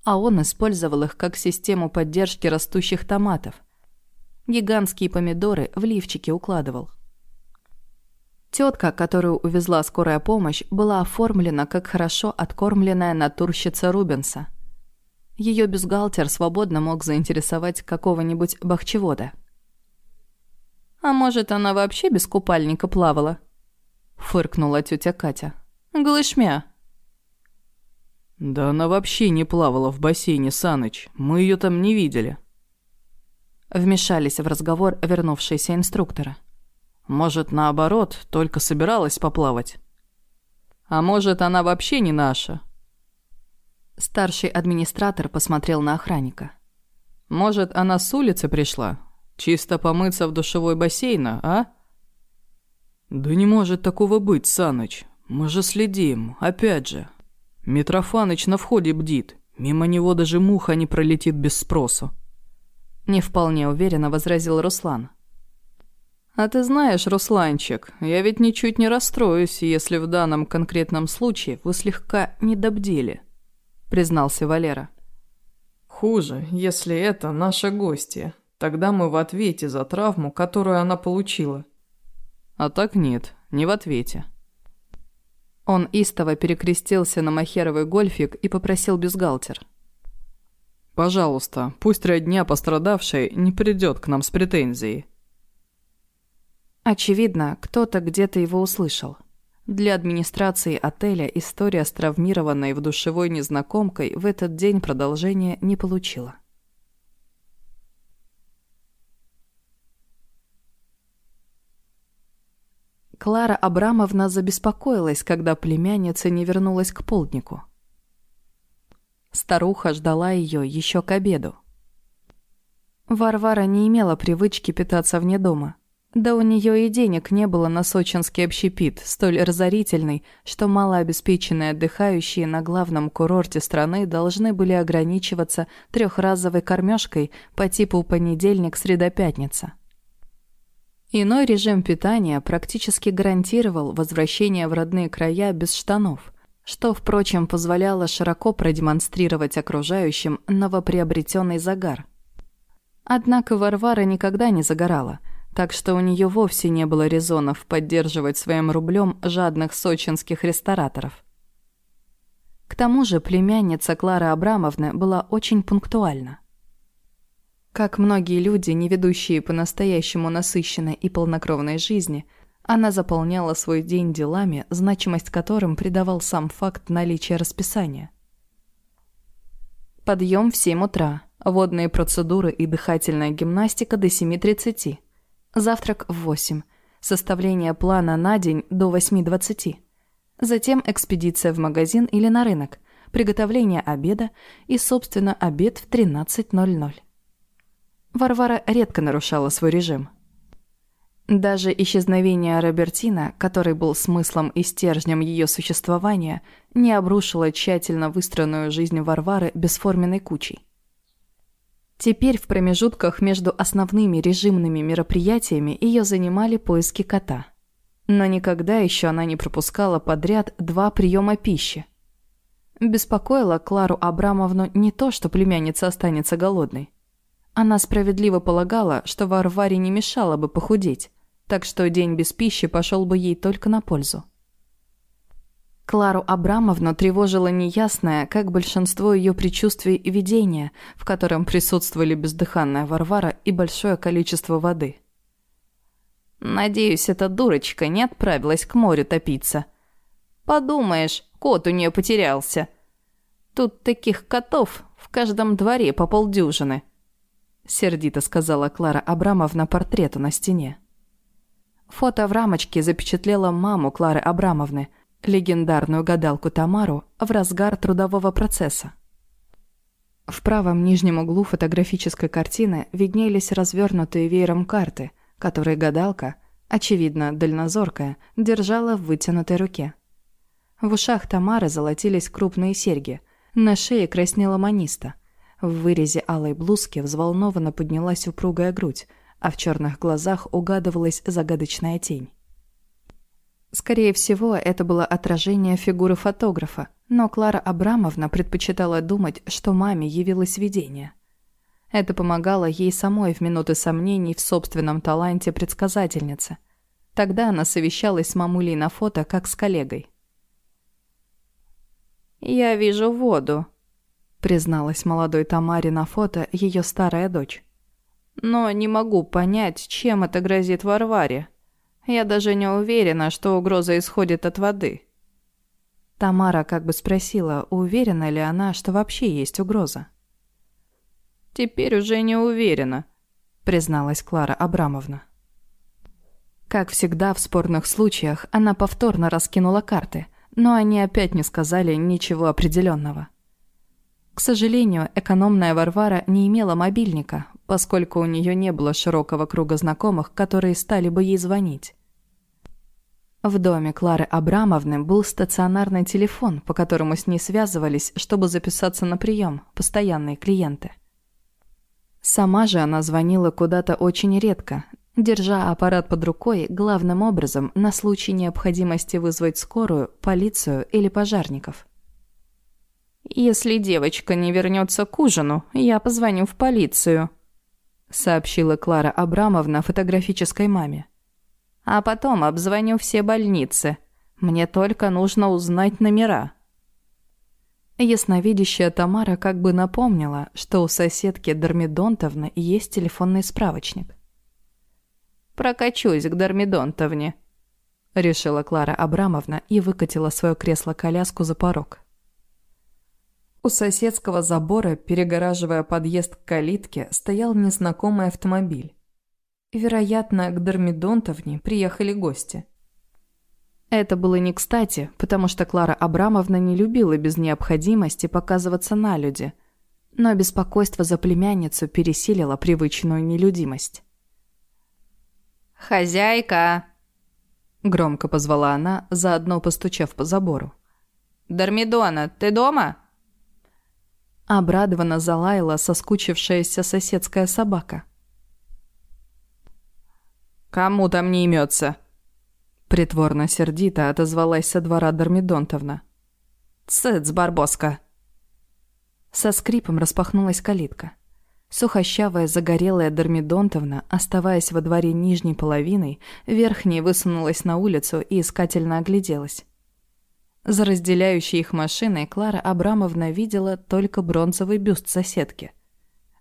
А он использовал их как систему поддержки растущих томатов. Гигантские помидоры в лифчики укладывал – Тетка, которую увезла скорая помощь, была оформлена как хорошо откормленная натурщица Рубенса. Ее бюстгальтер свободно мог заинтересовать какого-нибудь бахчевода. «А может, она вообще без купальника плавала?» – фыркнула тетя Катя. «Глышмя». «Да она вообще не плавала в бассейне, Саныч. Мы ее там не видели». Вмешались в разговор вернувшиеся инструкторы. Может, наоборот, только собиралась поплавать. А может, она вообще не наша? Старший администратор посмотрел на охранника. Может, она с улицы пришла? Чисто помыться в душевой бассейн, а? Да не может такого быть, Саныч. Мы же следим, опять же. Митрофаныч на входе бдит. Мимо него даже муха не пролетит без спросу. Не вполне уверенно возразил Руслан. «А ты знаешь, Русланчик, я ведь ничуть не расстроюсь, если в данном конкретном случае вы слегка недобдели», — признался Валера. «Хуже, если это наша гостья. Тогда мы в ответе за травму, которую она получила». «А так нет, не в ответе». Он истово перекрестился на махеровый гольфик и попросил бюстгальтер. «Пожалуйста, пусть родня пострадавшей не придет к нам с претензией. Очевидно, кто-то где-то его услышал. Для администрации отеля история с травмированной в душевой незнакомкой в этот день продолжения не получила. Клара Абрамовна забеспокоилась, когда племянница не вернулась к полднику. Старуха ждала ее еще к обеду. Варвара не имела привычки питаться вне дома. Да у нее и денег не было на сочинский общепит, столь разорительный, что малообеспеченные отдыхающие на главном курорте страны должны были ограничиваться трехразовой кормежкой по типу понедельник-среда-пятница. Иной режим питания практически гарантировал возвращение в родные края без штанов, что, впрочем, позволяло широко продемонстрировать окружающим новоприобретенный загар. Однако Варвара никогда не загорала – так что у нее вовсе не было резонов поддерживать своим рублем жадных сочинских рестораторов. К тому же племянница Клары Абрамовны была очень пунктуальна. Как многие люди, не ведущие по-настоящему насыщенной и полнокровной жизни, она заполняла свой день делами, значимость которым придавал сам факт наличия расписания. Подъем в 7 утра, водные процедуры и дыхательная гимнастика до 7.30. Завтрак в 8. Составление плана на день до 8.20. Затем экспедиция в магазин или на рынок, приготовление обеда и, собственно, обед в 13.00. Варвара редко нарушала свой режим. Даже исчезновение Робертина, который был смыслом и стержнем ее существования, не обрушило тщательно выстроенную жизнь Варвары бесформенной кучей. Теперь в промежутках между основными режимными мероприятиями ее занимали поиски кота. Но никогда еще она не пропускала подряд два приема пищи. Беспокоило Клару Абрамовну не то, что племянница останется голодной. Она справедливо полагала, что Варваре не мешало бы похудеть, так что день без пищи пошел бы ей только на пользу. Клару Абрамовну тревожило неясное, как большинство ее предчувствий и видения, в котором присутствовали бездыханная Варвара и большое количество воды. «Надеюсь, эта дурочка не отправилась к морю топиться. Подумаешь, кот у нее потерялся. Тут таких котов в каждом дворе по полдюжины», — сердито сказала Клара Абрамовна портрету на стене. Фото в рамочке запечатлело маму Клары Абрамовны, легендарную гадалку Тамару, в разгар трудового процесса. В правом нижнем углу фотографической картины виднелись развернутые веером карты, которые гадалка, очевидно, дальнозоркая, держала в вытянутой руке. В ушах Тамары золотились крупные серьги, на шее краснела маниста. В вырезе алой блузки взволнованно поднялась упругая грудь, а в черных глазах угадывалась загадочная тень. Скорее всего, это было отражение фигуры фотографа, но Клара Абрамовна предпочитала думать, что маме явилось видение. Это помогало ей самой в минуты сомнений в собственном таланте предсказательницы. Тогда она совещалась с мамулей на фото, как с коллегой. «Я вижу воду», — призналась молодой Тамаре на фото ее старая дочь. Но не могу понять, чем это грозит Варваре. Я даже не уверена, что угроза исходит от воды. Тамара как бы спросила, уверена ли она, что вообще есть угроза. «Теперь уже не уверена», — призналась Клара Абрамовна. Как всегда в спорных случаях, она повторно раскинула карты, но они опять не сказали ничего определенного. К сожалению, экономная Варвара не имела мобильника, поскольку у нее не было широкого круга знакомых, которые стали бы ей звонить. В доме Клары Абрамовны был стационарный телефон, по которому с ней связывались, чтобы записаться на прием, постоянные клиенты. Сама же она звонила куда-то очень редко, держа аппарат под рукой главным образом на случай необходимости вызвать скорую, полицию или пожарников. «Если девочка не вернется к ужину, я позвоню в полицию», сообщила Клара Абрамовна фотографической маме. А потом обзвоню все больницы. Мне только нужно узнать номера. Ясновидящая Тамара как бы напомнила, что у соседки Дормидонтовны есть телефонный справочник. «Прокачусь к Дормидонтовне», — решила Клара Абрамовна и выкатила свое кресло-коляску за порог. У соседского забора, перегораживая подъезд к калитке, стоял незнакомый автомобиль. Вероятно, к Дормидонтовне приехали гости. Это было не кстати, потому что Клара Абрамовна не любила без необходимости показываться на люди, но беспокойство за племянницу пересилило привычную нелюдимость. «Хозяйка!» Громко позвала она, заодно постучав по забору. «Дормидона, ты дома?» Обрадованно залаяла соскучившаяся соседская собака. «Кому там не имется?» Притворно сердито отозвалась со двора Дормидонтовна. «Цыц, барбоска!» Со скрипом распахнулась калитка. Сухощавая загорелая Дормидонтовна, оставаясь во дворе нижней половиной, верхней высунулась на улицу и искательно огляделась. За разделяющей их машиной Клара Абрамовна видела только бронзовый бюст соседки.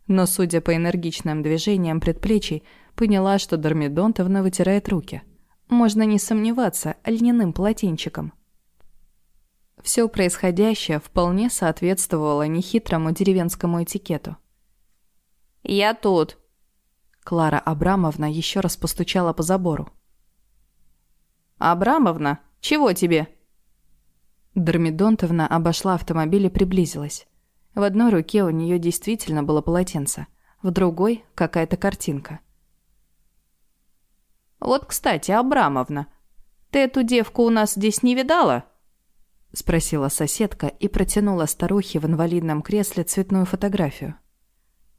но, судя по энергичным движениям предплечий, поняла, что Дормидонтовна вытирает руки. Можно не сомневаться, льняным полотенчиком. Все происходящее вполне соответствовало нехитрому деревенскому этикету. «Я тут!» Клара Абрамовна еще раз постучала по забору. «Абрамовна, чего тебе?» Дормидонтовна обошла автомобиль и приблизилась. В одной руке у нее действительно было полотенце, в другой – какая-то картинка. «Вот, кстати, Абрамовна, ты эту девку у нас здесь не видала?» – спросила соседка и протянула старухе в инвалидном кресле цветную фотографию.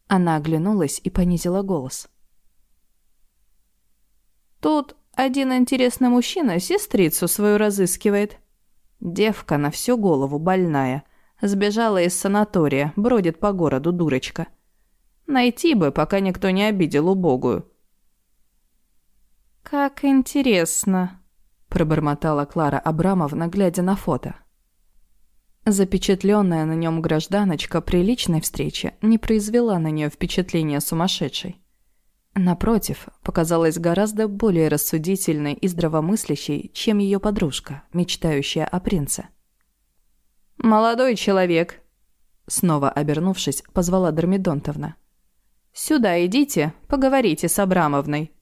Она оглянулась и понизила голос. «Тут один интересный мужчина сестрицу свою разыскивает. Девка на всю голову больная. Сбежала из санатория, бродит по городу дурочка. Найти бы, пока никто не обидел убогую. «Как интересно», – пробормотала Клара Абрамовна, глядя на фото. Запечатленная на нем гражданочка при личной встрече не произвела на нее впечатления сумасшедшей. Напротив, показалась гораздо более рассудительной и здравомыслящей, чем ее подружка, мечтающая о принце. «Молодой человек», — снова обернувшись, позвала Дормидонтовна. «Сюда идите, поговорите с Абрамовной».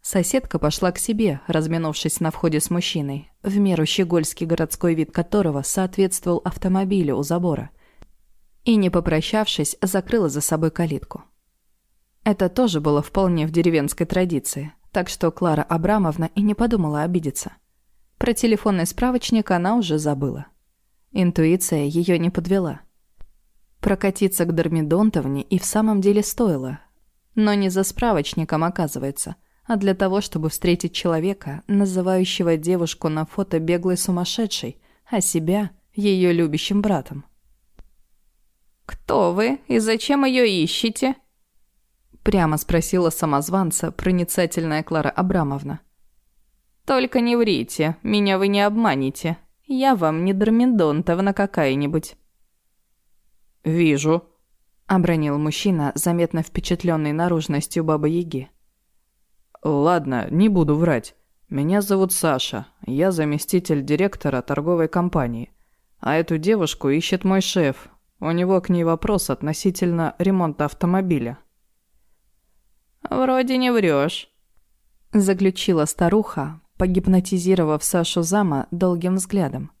Соседка пошла к себе, разминувшись на входе с мужчиной, в меру щегольский городской вид которого соответствовал автомобилю у забора, и, не попрощавшись, закрыла за собой калитку. Это тоже было вполне в деревенской традиции, так что Клара Абрамовна и не подумала обидеться. Про телефонный справочник она уже забыла. Интуиция ее не подвела. Прокатиться к Дормидонтовне и в самом деле стоило. Но не за справочником, оказывается, а для того, чтобы встретить человека, называющего девушку на фото беглой сумасшедшей, а себя ее любящим братом. «Кто вы и зачем ее ищете?» Прямо спросила самозванца проницательная Клара Абрамовна. «Только не врите, меня вы не обманете», я вам не Дормидонтовна какая-нибудь». «Вижу», — обронил мужчина, заметно впечатленный наружностью Бабы-Яги. «Ладно, не буду врать. Меня зовут Саша. Я заместитель директора торговой компании. А эту девушку ищет мой шеф. У него к ней вопрос относительно ремонта автомобиля». «Вроде не врешь», — заключила старуха, погипнотизировав Сашу Зама долгим взглядом.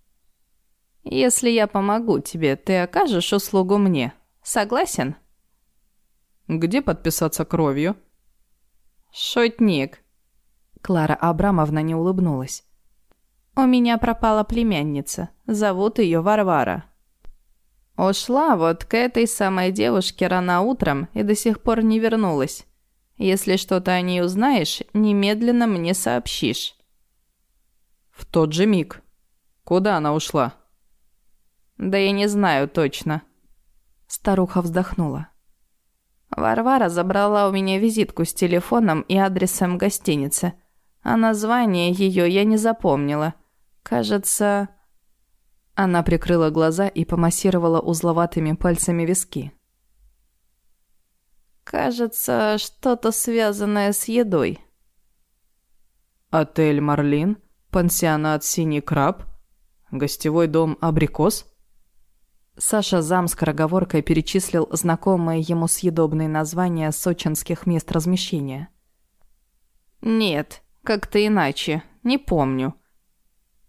«Если я помогу тебе, ты окажешь услугу мне. Согласен?» «Где подписаться кровью?» «Шутник». Клара Абрамовна не улыбнулась. «У меня пропала племянница. Зовут ее Варвара. Ушла вот к этой самой девушке рано утром и до сих пор не вернулась. Если что-то о ней узнаешь, немедленно мне сообщишь. В тот же миг. Куда она ушла? Да я не знаю точно. Старуха вздохнула. Варвара забрала у меня визитку с телефоном и адресом гостиницы. А название ее я не запомнила. Кажется... Она прикрыла глаза и помассировала узловатыми пальцами виски. Кажется, что-то связанное с едой. «Отель Марлин?» Пансионат «Синий краб»? Гостевой дом «Абрикос»? Саша зам скороговоркой перечислил знакомые ему съедобные названия сочинских мест размещения. «Нет, как-то иначе. Не помню.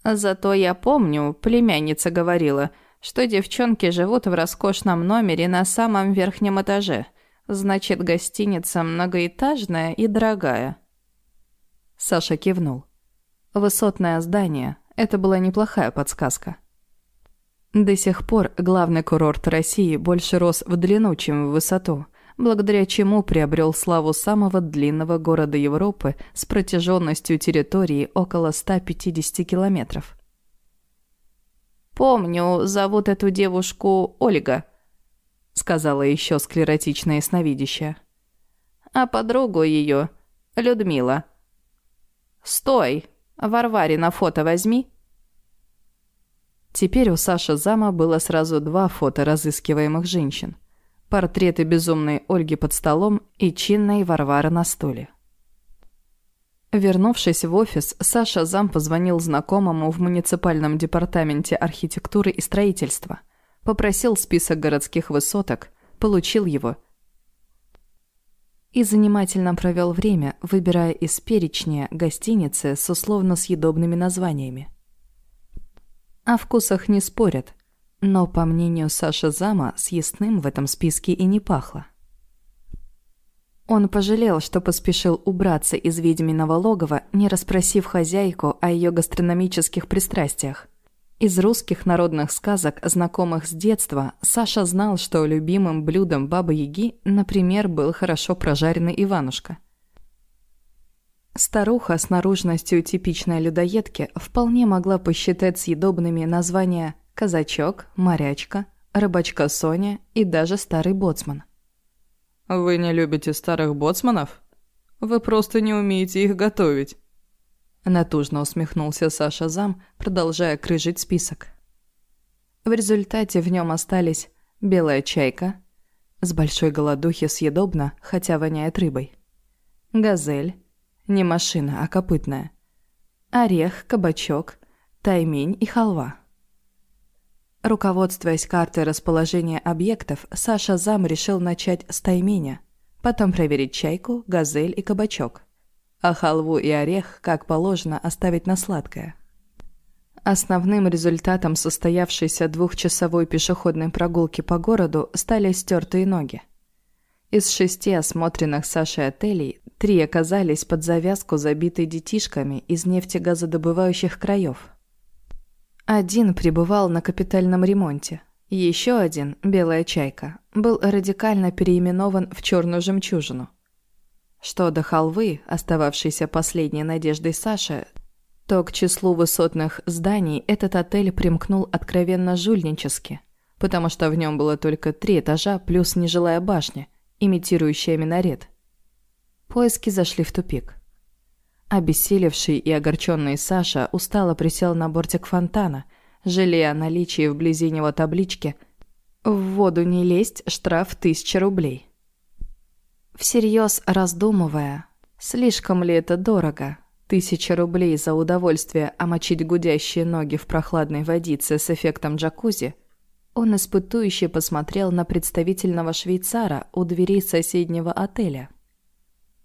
Зато я помню, племянница говорила, что девчонки живут в роскошном номере на самом верхнем этаже. Значит, гостиница многоэтажная и дорогая». Саша кивнул. Высотное здание – это была неплохая подсказка. До сих пор главный курорт России больше рос в длину, чем в высоту, благодаря чему приобрел славу самого длинного города Европы с протяженностью территории около 150 километров. «Помню, зовут эту девушку Ольга», — сказала еще склеротичная сновидящая. «А подругу ее — Людмила». «Стой!» Варваре на фото возьми». Теперь у Саши Зама было сразу два фото разыскиваемых женщин. портреты безумной Ольги под столом и чинной Варвары на стуле. Вернувшись в офис, Саша Зам позвонил знакомому в муниципальном департаменте архитектуры и строительства. Попросил список городских высоток, получил его. И занимательно провел время, выбирая из перечня гостиницы с условно-съедобными названиями. О вкусах не спорят, но, по мнению Саши Зама, съестным в этом списке и не пахло. Он пожалел, что поспешил убраться из ведьминого логова, не расспросив хозяйку о ее гастрономических пристрастиях. Из русских народных сказок, знакомых с детства, Саша знал, что любимым блюдом Бабы-Яги, например, был хорошо прожаренный Иванушка. Старуха с наружностью типичной людоедки вполне могла посчитать съедобными названия «казачок», «морячка», «рыбачка Соня» и даже «старый боцман». «Вы не любите старых боцманов? Вы просто не умеете их готовить». Натужно усмехнулся Саша Зам, продолжая крыжить список. В результате в нем остались белая чайка, с большой голодухи съедобно, хотя воняет рыбой, газель, не машина, а копытная, орех, кабачок, таймень и халва. Руководствуясь картой расположения объектов, Саша Зам решил начать с тайменя, потом проверить чайку, газель и кабачок. А халву и орех, как положено, оставить на сладкое. Основным результатом состоявшейся двухчасовой пешеходной прогулки по городу стали стертые ноги. Из шести осмотренных Сашей отелей три оказались под завязку забиты детишками из нефтегазодобывающих краев – один пребывал на капитальном ремонте. Еще один, «Белая чайка», был радикально переименован в «Черную жемчужину». Что до халвы, остававшейся последней надеждой Саши, то к числу высотных зданий этот отель примкнул откровенно жульнически, потому что в нем было только три этажа плюс нежилая башня, имитирующая минарет. Поиски зашли в тупик. Обессилевший и огорченный Саша устало присел на бортик фонтана, жалея о наличии вблизи него таблички «В воду не лезть, штраф тысяча рублей». Всерьез раздумывая, слишком ли это дорого, тысяча рублей за удовольствие омочить гудящие ноги в прохладной водице с эффектом джакузи, он испытующе посмотрел на представительного швейцара у дверей соседнего отеля.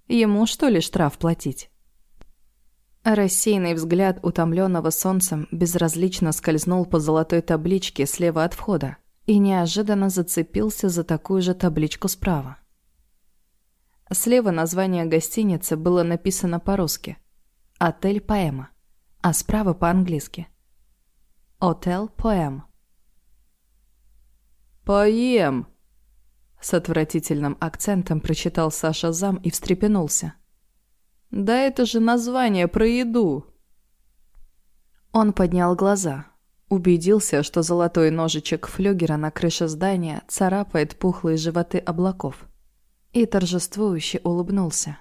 Ему что ли штраф платить? Рассеянный взгляд утомленного солнцем безразлично скользнул по золотой табличке слева от входа и неожиданно зацепился за такую же табличку справа. Слева название гостиницы было написано по-русски «Отель Поэма», а справа по-английски «Отель Поэм». «Поем!» С отвратительным акцентом прочитал Саша зам и встрепенулся – да это же название про еду. Он поднял глаза. Убедился, что золотой ножичек флюгера на крыше здания царапает пухлые животы облаков. И торжествующе улыбнулся.